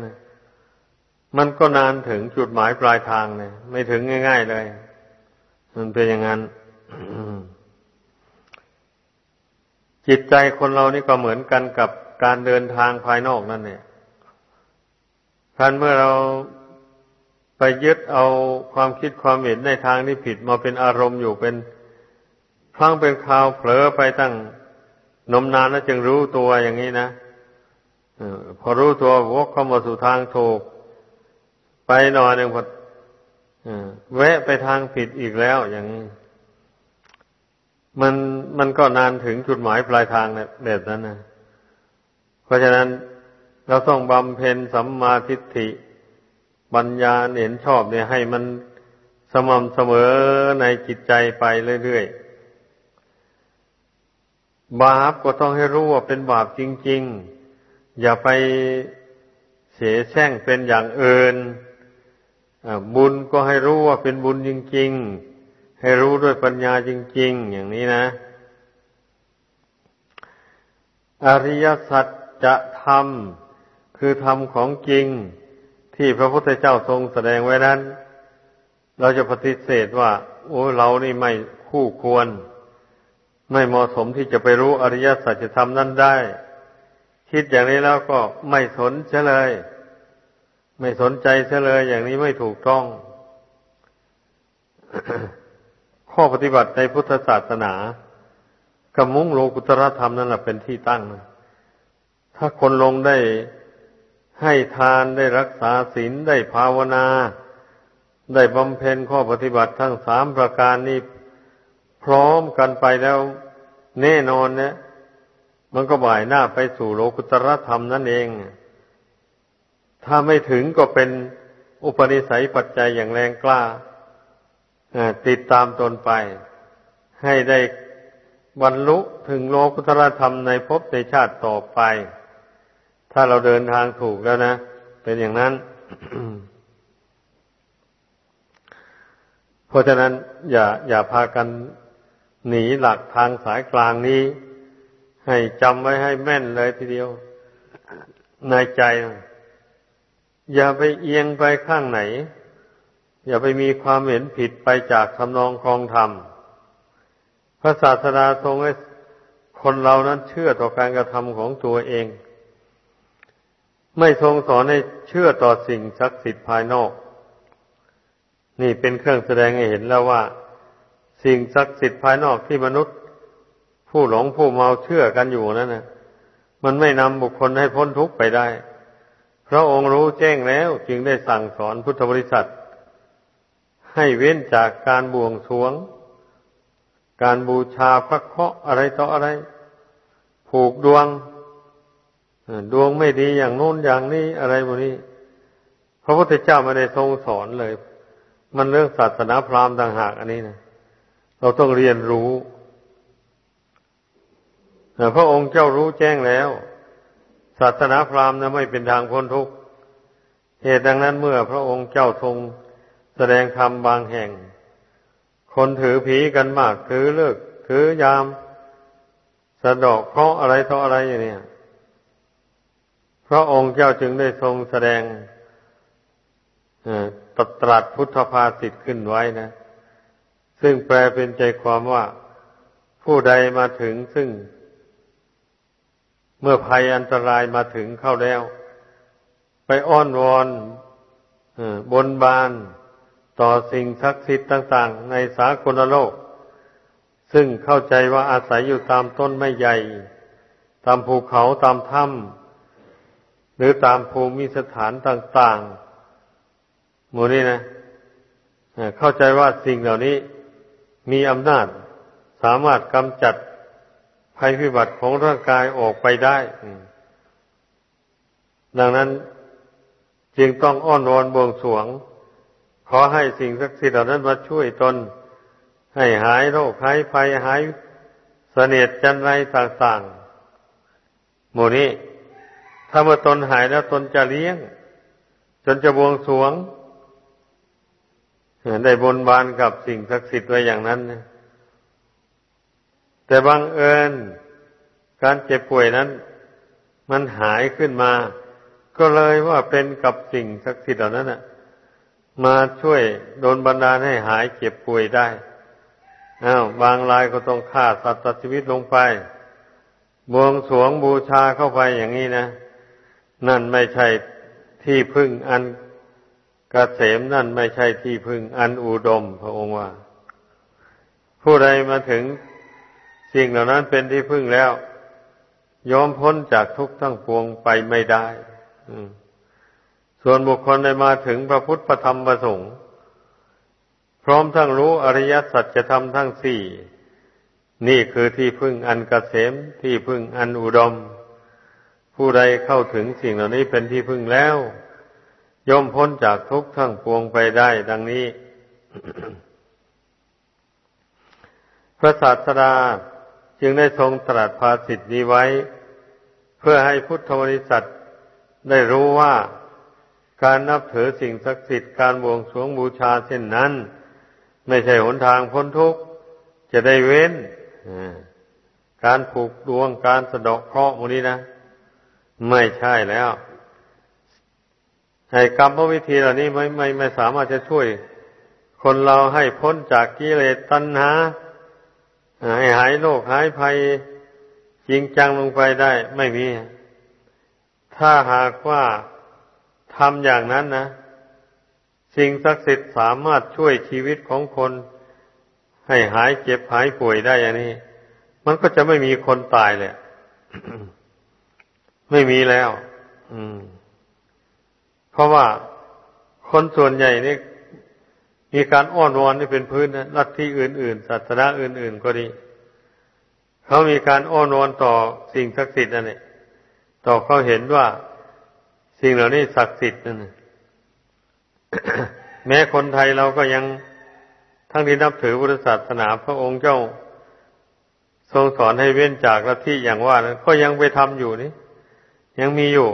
มันก็นานถึงจุดหมายปลายทางเลยไม่ถึงง่าย ๆเลย มันเป็นอย่างนั้นจิตใจคนเรานี่ก็เหมือนกันกับการเดินทางภายนอกนั่นเนี่ยการเมื่อเรา ยึดเอาความคิดความเห็นในทางที่ผิดมาเป็นอารมณ์อยู่เป็นครั้งเป็นคราวเผลอไปตั้งนมนานแล้วจึงรู้ตัวอย่างนี้นะพอรู้ตัววกเข้ามาสู่ทางถูก ไปหน่อยหนึ่งพอแวะไปทางผิดอีกแล้วอย่างนี้มันมันก็นานถึงจุดหมายปลายทางแบบนั้นนะเพราะฉะนั้นเราต้องบำเพ็ญสัมมาทิฏฐิ ปัญญาเห็นชอบเนี่ยให้มันสม่ำเสมอในจิตใจไปเรื่อยๆ บาปก็ต้องให้รู้ว่าเป็นบาปจริง ๆ อย่าไปเสียแช่งเป็นอย่างอื่นบุญก็ให้รู้ว่าเป็นบุญจริง ๆ ให้รู้ด้วยปัญญาจริง ๆ อย่างนี้นะ อริยสัจจะทำคือธรรมของจริง ที่พระพุทธเจ้าทรงแสดงไว้นั้น เราจะปฏิเสธว่า โอ้เรานี่ไม่คู่ควร ไม่เหมาะสมที่จะไปรู้อริยสัจธรรมนั้นได้ คิดอย่างนี้แล้วก็ไม่สนเฉลย ไม่สนใจเสียเลยอย่างนี้ไม่ถูกต้อง ข้อปฏิบัติในพุทธศาสนากำมุ้งโลกุตรธรรมนั่นแหละเป็นที่ตั้ง ถ้าคนลงได้ ให้ทานได้รักษาศีลได้ภาวนา ได้บำเพ็ญข้อปฏิบัติทั้งสามประการนี้พร้อมกันไปแล้วแน่นอนเนี่ย มันก็บ่ายหน้าไปสู่โลกุตรธรรมนั่นเอง ถ้าไม่ถึงก็เป็นอุปนิสัยปัจจัยอย่างแรงกล้าติดตามตนไป ให้ได้บรรลุถึงโลกุตรธรรมในภพในชาติต่อไป ถ้าเราเดินทางถูกแล้วนะ เป็นอย่างนั้น เพราะฉะนั้น อย่า อย่าพากันหนีหลักทางสายกลางนี้ ให้จำไว้ให้แม่นเลยทีเดียว ในใจ อย่าไปเอียงไปข้างไหน อย่าไปมีความเห็นผิดไปจากทำนองครองธรรมพระศาสดาทรงให้คนเรานั้นเชื่อต่อการกระทำของตัวเอง ไม่ทรงสอนให้เชื่อต่อสิ่งศักดิ์สิทธิ์ภายนอก นี่เป็นเครื่องแสดงให้เห็นแล้วว่า สิ่งศักดิ์สิทธิ์ภายนอกที่มนุษย์ ผู้หลงผู้เมาเชื่อกันอยู่นั่นนะมันไม่นำบุคคลให้พ้นทุกข์ไปได้พระองค์รู้แจ้งแล้วจึงได้สั่งสอนพุทธบริษัท ให้เว้นจากการบวงสวง การบูชาพระเคราะห์อะไรต่ออะไร ผูกดวง ดวงไม่ดีอย่างโน้นอย่างนี้อะไรพวกนี้ พระพุทธเจ้าไม่ได้ทรงสอนเลย มันเรื่องศาสนาพราหมณ์ต่างหากอันนี้นะเราต้องเรียนรู้พระองค์เจ้ารู้แจ้งแล้ว ศาสนาพราหมณ์นะไม่เป็นทางพ้นทุกข์เหตุดังนั้นเมื่อพระองค์เจ้าทรงแสดงธรรมบางแห่ง คนถือผีกันมากถือเลิกถือยาม สะดอกเคราะห์อะไรต่ออะไรอย่างนี้ ระองค์เจ้าจึงได้ทรงแสดงตตรัสพุทธภาษิตขึ้นไว้นะ ซึ่งแปลเป็นใจความว่า ผู้ใดมาถึงซึ่ง เมื่อภัยอันตรายมาถึงเข้าแล้ว ไปอ้อนวอนบนบานต่อสิ่งศักดิ์สิทธิ์ต่าง ๆ ในสากลโลก ซึ่งเข้าใจว่าอาศัยอยู่ตามต้นไม้ใหญ่ ตามภูเขาตามถ้ำ หรือตามภูมิสถานต่างๆหมู่นี้นะเข้าใจว่าสิ่งเหล่านี้มีอำนาจสามารถกำจัดภัยพิบัติของร่างกายออกไปได้ ดังนั้นจึงต้องอ้อนวอนบวงสวง ขอให้สิ่งศักดิ์สิทธิ์เหล่านั้นมาช่วยตน ให้หายโรคหายภัยหายเสนียดจันไรต่างๆ หมู่นี้ ถ้าเมื่อตนหายแล้วตนจะเลี้ยง จนจะบวงสวงได้บนบานกับสิ่งศักดิ์สิทธิ์ไว้อย่างนั้นนะแต่บางเอิญการเจ็บป่วยนั้น มันหายขึ้นมา ก็เลยว่าเป็นกับสิ่งศักดิ์สิทธิ์เหล่านั้นนะมาช่วยโดนบันดาลให้หายเจ็บป่วยได้อ้าวบางรายก็ต้องฆ่าสัตว์ตัดชีวิตลงไป บวงสวงบูชาเข้าไปอย่างนี้นะ นั่นไม่ใช่ที่พึ่งอันกเกษมนั่นไม่ใช่ที่พึ่งอันอุดม พระองค์ว่า ผู้ใดมาถึงสิ่งเหล่านั้นเป็นที่พึ่งแล้วยอมพ้นจากทุกข์ทั้งปวงไปไม่ได้ส่วนบุคคลได้มาถึงพระพุทธธรรมพระสงฆ์พร้อมทั้งรู้อริยสัจธรรมทั้งสี่ นี่คือที่พึ่งอันกเกษมที่พึ่งอันอุดม ผู้ใดเข้าถึงสิ่งเหล่านี้เป็นที่พึ่งแล้ว ย่อมพ้นจากทุกข์ทั้งปวงไปได้ดังนี้ พระศาสดาจึงได้ทรงตรัสภาสิทธินี้ไว้ เพื่อให้พุทธบริษัทได้รู้ว่าการนับถือสิ่งศักดิ์สิทธิ์การบวงสรวงบูชาเช่นนั้น ไม่ใช่หนทางพ้นทุกข์จะได้เว้นการผูกดวงการสะดอกเคราะห์มูนี้นะ ไม่ใช่แล้วให้กรรมวิธีเหล่านี้ไม่ไม่ไม่สามารถจะช่วย คนเราให้พ้นจากกิเลสตัณหาให้หายโรคหายภัยจริงจังลงไปได้ ไม่มี ถ้าหากว่าทำอย่างนั้นนะสิ่งศักดิ์สิทธิ์สามารถช่วยชีวิตของคน ให้หายเจ็บหายป่วยได้อย่างนี้ มันก็จะไม่มีคนตายเลย ไม่มีแล้ว อืม เพราะว่าคนส่วนใหญ่นี่มีการอ้อนวอนที่เป็นพื้นนะลัทธิอื่นๆศาสนาอื่น ๆ ก็ดี เขามีการอ้อนวอนต่อสิ่งศักดิ์สิทธิ์นั่นแหละต่อเขาเห็นว่าสิ่งเหล่านี้ศักดิ์สิทธิ์นั่นแม้คนไทยเราก็ยังทั้งที่นับถือพุทธศาสนาพระองค์เจ้าทรงสอนให้เว้นจากลัทธิอย่างว่านั้นก็ยังไปทำอยู่นี่ ยังมีอยู่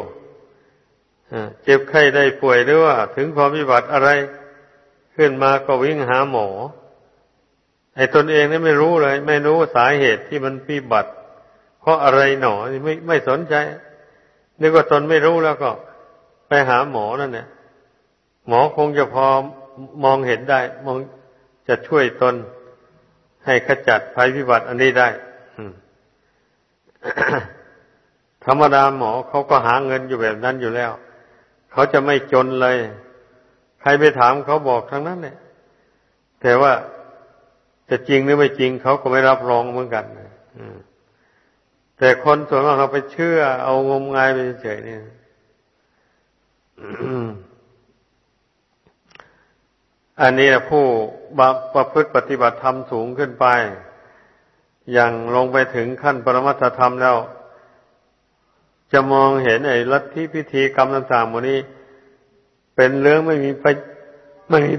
เจ็บไข้ได้ป่วยหรือว่า ถึงความวิบัติอะไรขึ้นมาก็วิ่งหาหมอ ไอ้ตนเองนี่ไม่รู้เลย ไม่รู้สาเหตุที่มันวิบัติ เพราะอะไรหนอไม่ไม่สนใจนึกว่าตนไม่รู้แล้วก็ไปหาหมอนั่นเนี่ยหมอคงจะพอมองเห็นได้ มองจะช่วยตนให้ขจัดภัยพิบัติอันนี้ได้ ธรรมดาหมอเขาก็หาเงินอยู่แบบนั้นอยู่แล้ว เขาจะไม่จนเลย ใครไปถามเขาบอกทั้งนั้นเนี่ย แต่ว่าจะจริงหรือไม่จริงเขาก็ไม่รับรองเหมือนกันแต่คนส่วนมากเขาไปเชื่อ เอางมงายไปเฉยๆเนี่ยอันนี้ผู้ประพฤติปฏิบัติธรรมสูงขึ้นไป อย่างลงไปถึงขั้นปรมัตธรรมแล้ว จะมองเห็นไอ้ลัทธิพิธีกรรมต่างๆหมดนี้ เป็นเรื่องไม่มีไปไม่มี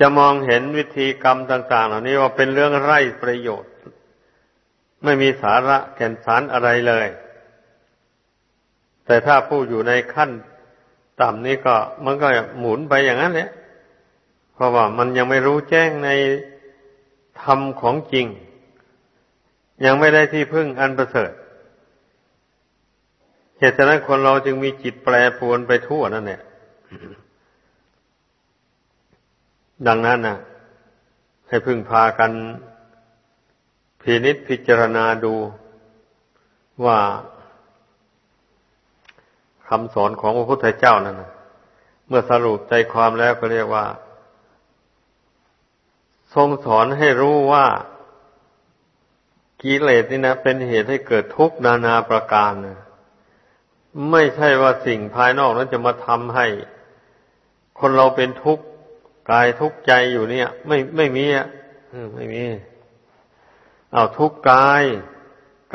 จะมองเห็นวิธีกรรมต่าง ๆ เหล่านี้ว่าเป็นเรื่องไร้ประโยชน์ ไม่มีสาระแก่นสารอะไรเลย แต่ถ้าผู้อยู่ในขั้นต่ำนี้ก็มันก็หมุนไปอย่างนั้นแหละ เพราะว่ามันยังไม่รู้แจ้งในธรรมของจริง ยังไม่ได้ที่พึ่งอันประเสริฐเหตุฉะนั้นคนเราจึงมีจิตแปรปรวนไปทั่วนั่นแหละดังนั้นนะให้พึ่งพากันพินิษพิจารณาดูว่าคำสอนของพระพุทธเจ้านั่นนะเมื่อสรุปใจความแล้วก็เรียกว่า ทรงสอนให้รู้ว่ากิเลสนี่นะ เป็นเหตุให้เกิดทุกข์นานาประการนะไม่ใช่ว่าสิ่งภายนอกนั้นจะมาทำให้ คนเราเป็นทุกข์กายทุกข์ใจอยู่เนี่ย ไม่ไม่มีอะไม่มี เอาทุกข์กาย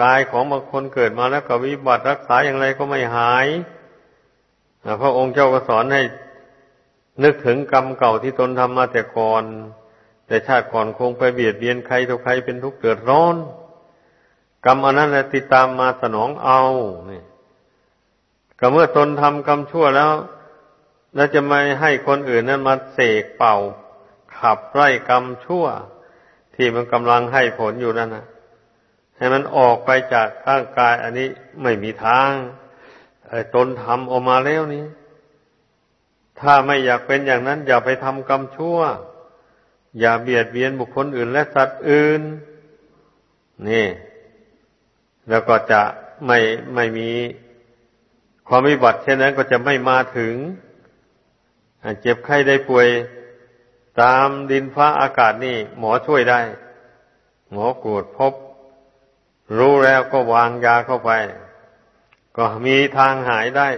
กายของบางคนเกิดมาแล้วก็วิบัติรักษาอย่างไรก็ไม่หายพระองค์เจ้าก็สอนให้นึกถึงกรรมเก่าที่ตนทำมาแต่ก่อน แต่ชาติก่อนคงไปเบียดเบียนใครตัวใครเป็นทุกข์เดือดร้อน กรรมอันนั้นแหละติดตามมาสนองเอาเนี่ยก็เมื่อตนทำกรรมชั่วแล้ว แล้วจะไม่ให้คนอื่นนั้นมาเสกเป่า ขับไล่กรรมชั่ว ที่มันกำลังให้ผลอยู่นั่นนะให้มันออกไปจากร่างกายอันนี้ไม่มีทางตนทำออกมาแล้วนี้ ถ้าไม่อยากเป็นอย่างนั้น อย่าไปทำกรรมชั่ว อย่าเบียดเบียนบุคคลอื่น และสัตว์อื่น นี่ แล้วก็จะไม่ไม่มีความวิบัติเช่นนั้นก็จะไม่มาถึงเจ็บไข้ได้ป่วยตามดินฟ้าอากาศนี่ หมอช่วยได้ หมอกวดพบ รู้แล้วก็วางยาเข้าไป ก็มีทางหายได้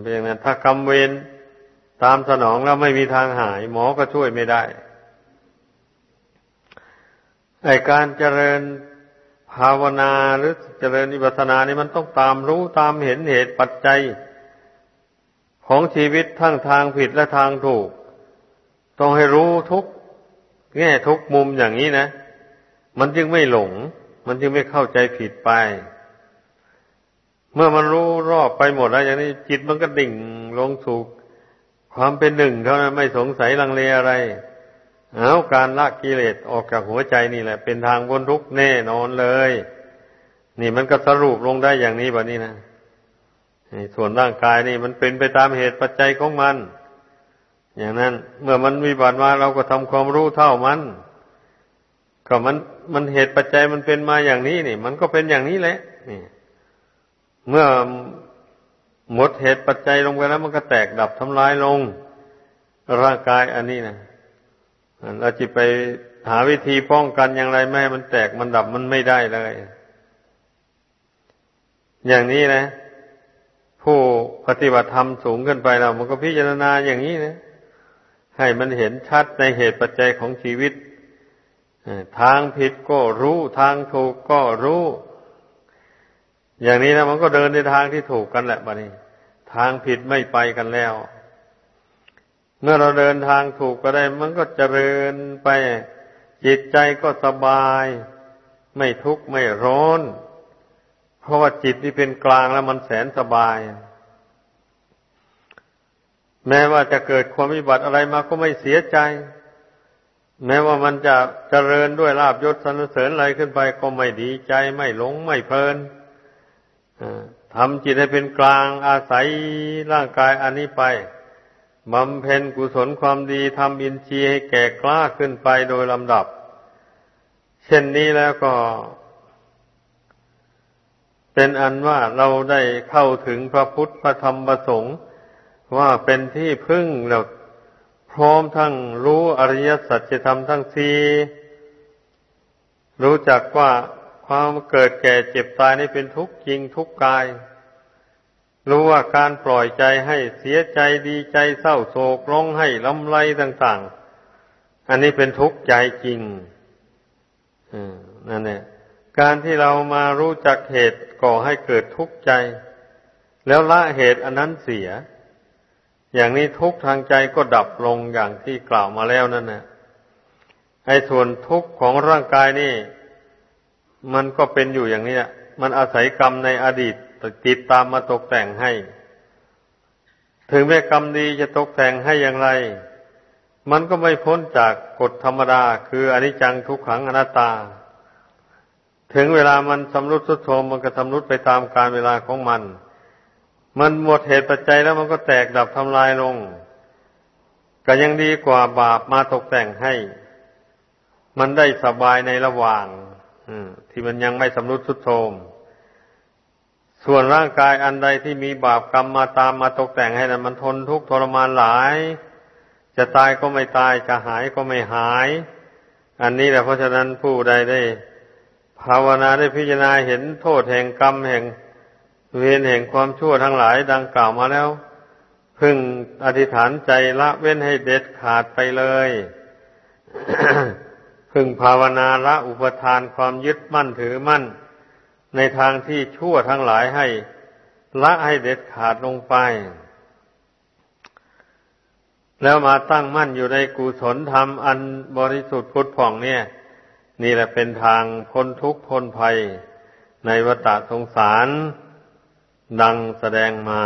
เป็นอย่างนั้นถ้ากำเวน ตามสนองแล้วไม่มีทางหาย หมอก็ช่วยไม่ได้ไอการเจริญภาวนาหรือเจริญอิปัสนานี่มันต้องตามรู้ตามเห็นเหตุปัจจัย ของชีวิตทั้งทางผิดและทางถูก ต้องให้รู้ทุกแง่ทุกมุมอย่างนี้นะ มันจึงไม่หลง มันจึงไม่เข้าใจผิดไป เมื่อมันรู้รอบไปหมดแล้วอย่างนี้จิตมันก็ดิ่งลงสู่ ความเป็นหนึ่งเท่านั้นไม่สงสัยลังเลอะไร เอาการละกิเลสออกจากหัวใจนี่แหละ เป็นทางพ้นทุกข์แน่นอนเลย นี่มันก็สรุปลงได้อย่างนี้แบบนี้นะส่วนร่างกายนี่มันเป็นไปตามเหตุปัจจัยของมัน อย่างนั้น เมื่อมันมีบาดมาเราก็ทำความรู้เท่ามัน ก็มันมันเหตุปัจจัยมันเป็นมาอย่างนี้นี่ มันก็เป็นอย่างนี้แหละนี่ เมื่อ หมดเหตุปัจจัยลงไปแล้วมันก็แตกดับทำลายลง ร่างกายอันนี้นะเราจะไปหาวิธีป้องกันอย่างไรไม่มันแตกมันดับมันไม่ได้เลย อย่างนี้นะ ผู้ปฏิบัติธรรมสูงขึ้นไปแล้วมันก็พิจารณาอย่างนี้นะ ให้มันเห็นชัดในเหตุปัจจัยของชีวิตทางผิดก็รู้ ทางถูกก็รู้ อย่างนี้นะมันก็เดินในทางที่ถูกกันแหละบัดนี้ ทางผิดไม่ไปกันแล้ว เมื่อเราเดินทางถูกก็ได้ มันก็เจริญไป จิตใจก็สบาย ไม่ทุกข์ไม่ร้อน เพราะว่าจิตที่เป็นกลางแล้วมันแสนสบาย แม้ว่าจะเกิดความวิบัติอะไรมาก็ไม่เสียใจ แม้ว่ามันจะเจริญด้วยลาบยศสรรเสริญอะไรขึ้นไปก็ไม่ดีใจ ไม่หลงไม่เพลิน ทำจิตให้เป็นกลางอาศัยร่างกายอันนี้ไปบำเพ็ญกุศลความดีทำอินทรีย์ให้แก่กล้าขึ้นไปโดยลำดับ เช่นนี้แล้วก็ เป็นอันว่าเราได้เข้าถึงพระพุทธพระธรรมพระสงฆ์ว่าเป็นที่พึ่งแล้วพร้อมทั้งรู้อริยสัจธรรมทั้งสี่รู้จักว่า ความเกิดแก่เจ็บตายนี่เป็นทุกข์จริงทุกกาย รู้ว่าการปล่อยใจให้เสียใจดีใจเศร้าโศกร้องให้ลำไรต่าง ๆ อันนี้เป็นทุกข์ใจจริงนั่นแหละการที่เรามารู้จักเหตุก่อให้เกิดทุกข์ใจ แล้วละเหตุอันนั้นเสีย อย่างนี้ทุกข์ทางใจก็ดับลงอย่างที่กล่าวมาแล้วนั่นนะไอ้ส่วนทุกข์ของร่างกายนี่ มันก็เป็นอยู่อย่างนี้มันอาศัยกรรมในอดีตติดตามมาตกแต่งให้ ถึงแม้กรรมดีจะตกแต่งให้อย่างไร มันก็ไม่พ้นจากกฎธรรมดา คืออนิจจังทุกขังอนัตตา ถึงเวลามันสำรุดสุดโทมมันก็สำรุดไปตามการเวลาของมัน มันหมดเหตุปัจจัยแล้วมันก็แตกดับทำลายลง ก็ยังดีกว่าบาปมาตกแต่งให้ มันได้สบายในระหว่าง ที่มันยังไม่สำรุดสุดโทมส่วนร่างกายอันใดที่มีบาปกรรมมาตามมาตกแต่งให้นั้นมันทนทุกข์ทรมานหลาย จะตายก็ไม่ตายจะหายก็ไม่หาย อันนี้แหละเพราะฉะนั้นผู้ใดได้ ภาวนาได้พิจารณาเห็นโทษแห่งกรรมแห่ง เวรแห่งความชั่วทั้งหลายดังกล่าวมาแล้ว พึงอธิษฐานใจละเว้นให้เด็ดขาดไปเลย พึงภาวนาละอุปทานความยึดมั่นถือมั่น ในทางที่ชั่วทั้งหลายให้ ละให้เด็ดขาดลงไป แล้วมาตั้งมั่นอยู่ในกุศลธรรมอันบริสุทธิ์พุทธผ่องเนี่ย นี่แหละเป็นทางพ้นทุกข์พ้นภัย ในวัฏสงสาร ดังแสดงมา